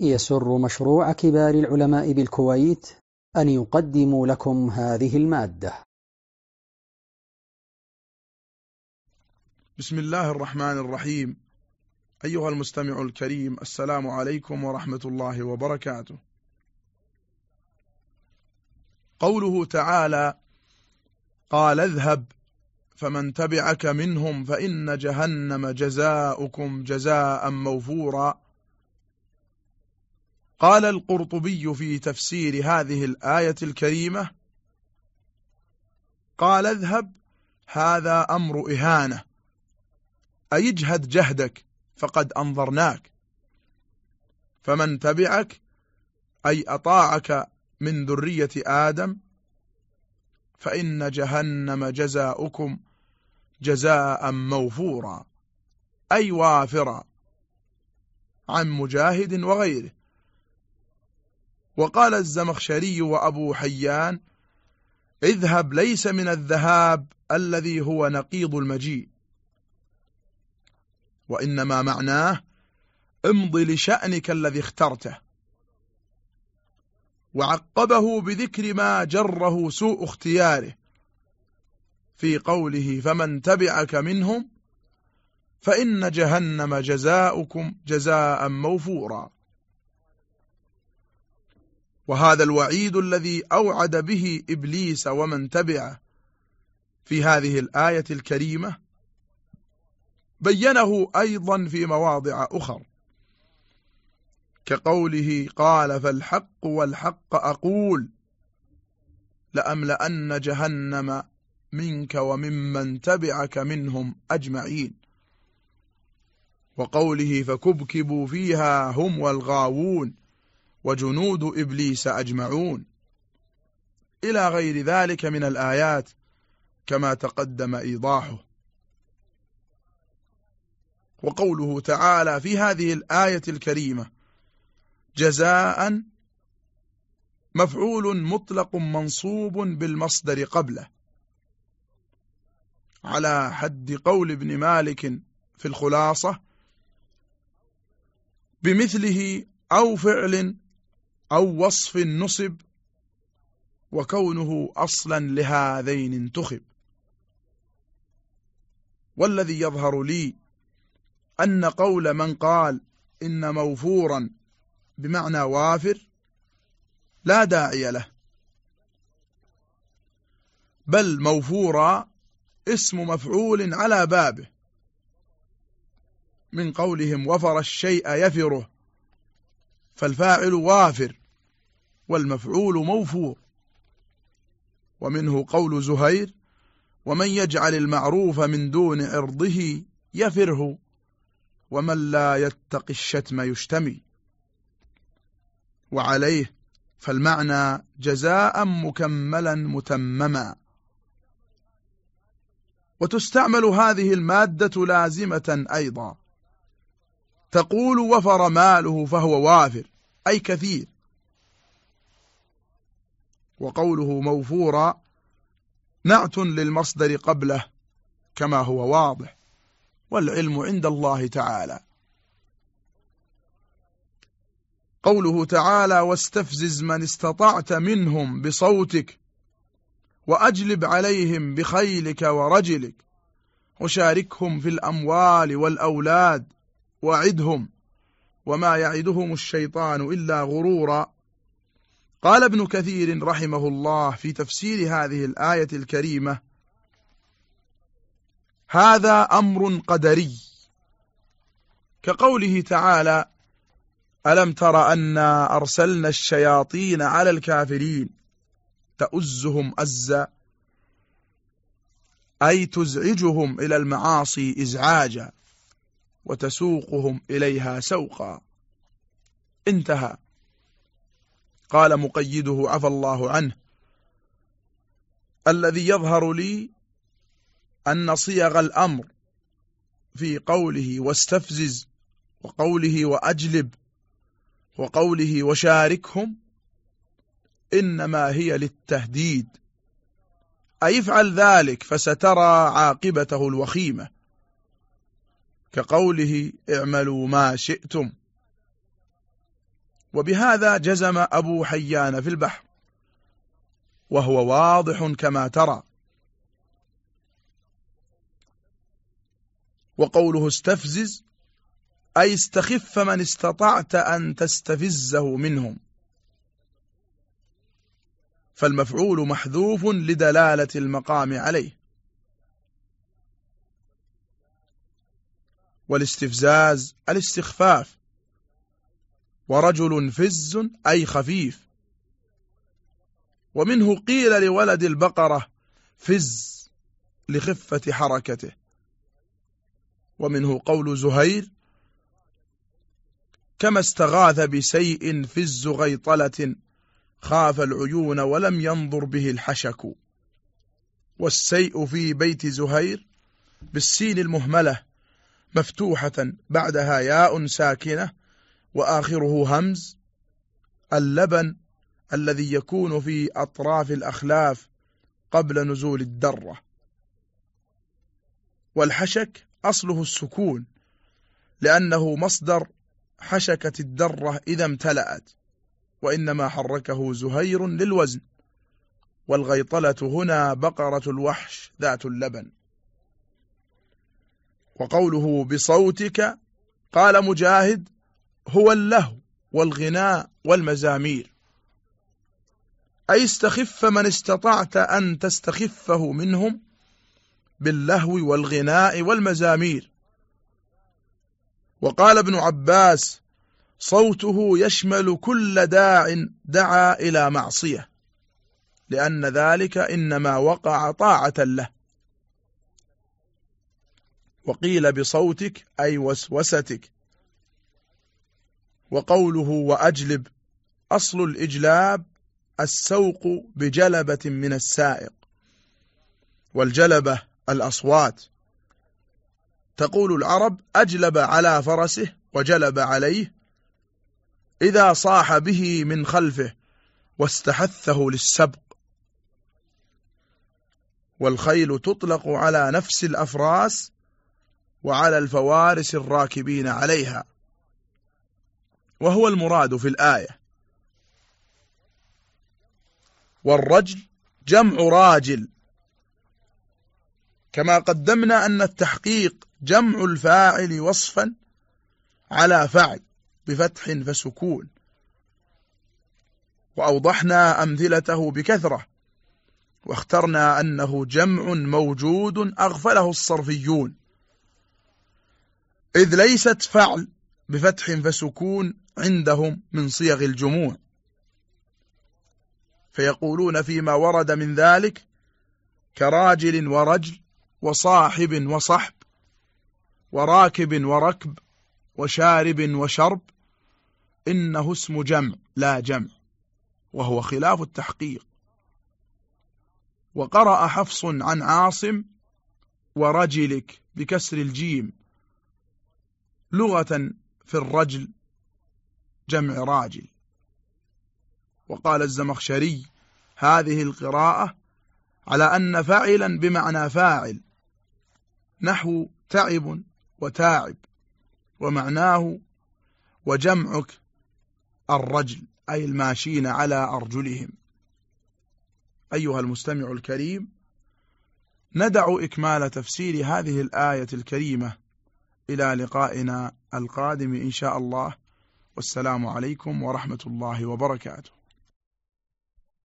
يسر مشروع كبار العلماء بالكويت أن يقدم لكم هذه المادة. بسم الله الرحمن الرحيم. أيها المستمع الكريم السلام عليكم ورحمة الله وبركاته. قوله تعالى قال اذهب فمن تبعك منهم فإن جهنم جزاؤكم جزاء موفورا. قال القرطبي في تفسير هذه الآية الكريمة قال اذهب هذا أمر إهانة أي اجهد جهدك فقد أنظرناك. فمن تبعك أي أطاعك من ذرية آدم فإن جهنم جزاؤكم جزاء موفورا أي وافرا عن مجاهد وغيره. وقال الزمخشري وأبو حيان اذهب ليس من الذهاب الذي هو نقيض المجيء. وإنما معناه امضي لشأنك الذي اخترته. وعقبه بذكر ما جره سوء اختياره. في قوله فمن تبعك منهم فإن جهنم جزاؤكم جزاء موفورا. وهذا الوعيد الذي أوعد به إبليس ومن تبعه في هذه الآية الكريمة بينه أيضا في مواضع أخر. كقوله قال فالحق والحق أقول لأملأن جهنم منك وممن تبعك منهم أجمعين. وقوله فكبكبوا فيها هم والغاوون. وجنود إبليس أجمعون. إلى غير ذلك من الآيات كما تقدم إيضاحه. وقوله تعالى في هذه الآية الكريمة جزاء مفعول مطلق منصوب بالمصدر قبله. على حد قول ابن مالك في الخلاصة بمثله أو فعل أو وصف نصب وكونه أصلا لهذين انتخب. والذي يظهر لي أن قول من قال إن موفورا بمعنى وافر لا داعي له. بل موفورا اسم مفعول على بابه. من قولهم وفر الشيء يفره. فالفاعل وافر والمفعول موفور. ومنه قول زهير ومن يجعل المعروف من دون عرضه يفره ومن لا يتق الشتم يشتمي. وعليه فالمعنى جزاء مكملا متمما. وتستعمل هذه المادة لازمة أيضا. تقول وفر ماله فهو وافر أي كثير. وقوله موفورا نعت للمصدر قبله كما هو واضح والعلم عند الله تعالى. قوله تعالى واستفزز من استطعت منهم بصوتك وأجلب عليهم بخيلك ورجلك وشاركهم في الأموال والأولاد. وعدهم وما يعدهم الشيطان إلا غرورا. قال ابن كثير رحمه الله في تفسير هذه الآية الكريمة هذا أمر قدري. كقوله تعالى ألم تر أنا أرسلنا الشياطين على الكافرين؟ تؤزهم أزا أي تزعجهم إلى المعاصي إزعاجا. وتسوقهم إليها سوقا. انتهى. قال مقيده عفى الله عنه الذي يظهر لي أن صيغ الأمر في قوله واستفزز وقوله وأجلب وقوله وشاركهم إنما هي للتهديد. أي افعل ذلك فسترى عاقبته الوخيمة. كقوله اعملوا ما شئتم. وبهذا جزم أبو حيان في البحر وهو واضح كما ترى. وقوله استفزز أي استخف من استطعت أن تستفزه منهم. فالمفعول محذوف لدلالة المقام عليه. والاستفزاز الاستخفاف. ورجل فز أي خفيف. ومنه قيل لولد البقرة فز لخفة حركته. ومنه قول زهير كما استغاث بسيء فز غيطلة خاف العيون ولم ينظر به الحشك. والسيء في بيت زهير بالسين المهملة مفتوحة بعدها ياء ساكنة وآخره همز. اللبن الذي يكون في أطراف الأخلاف قبل نزول الدرة. والحشك أصله السكون لأنه مصدر حشكة الدرة إذا امتلأت وإنما حركه زهير للوزن. والغيطلة هنا بقرة الوحش ذات اللبن. وقوله بصوتك قال مجاهد هو اللهو والغناء والمزامير. أي استخف من استطعت أن تستخفه منهم؟ باللهو والغناء والمزامير. وقال ابن عباس صوته يشمل كل داع دعا إلى معصية لأن ذلك إنما وقع طاعة له. وقيل بصوتك أي وسوستك. وقوله وأجلب أصل الإجلاب السوق بجلبة من السائق والجلبة الأصوات. تقول العرب أجلب على فرسه وجلب عليه إذا صاح به من خلفه واستحثه للسبق. والخيل تطلق على نفس الأفراس وعلى الفوارس الراكبين عليها. وهو المراد في الآية. والرجل جمع راجل. كما قدمنا أن التحقيق جمع الفاعل وصفا على فعل بفتح فسكون. وأوضحنا أمثلته بكثرة. واخترنا أنه جمع موجود أغفله الصرفيون. إذ ليست فعل بفتح فسكون عندهم من صيغ الجموع. فيقولون فيما ورد من ذلك كراجل ورجل وصاحب وصحب وراكب وركب وشارب وشرب إنه اسم جمع لا جمع وهو خلاف التحقيق. وقرأ حفص عن عاصم ورجلك بكسر الجيم لغة في الرجل جمع راجل. وقال الزمخشري هذه القراءة على أن فاعلا بمعنى فاعل. نحو تعب وتاعب ومعناه وجمعك الرجل أي الماشين على أرجلهم. أيها المستمع الكريم ندع إكمال تفسير هذه الآية الكريمة إلى لقائنا القادم إن شاء الله. والسلام عليكم ورحمة الله وبركاته.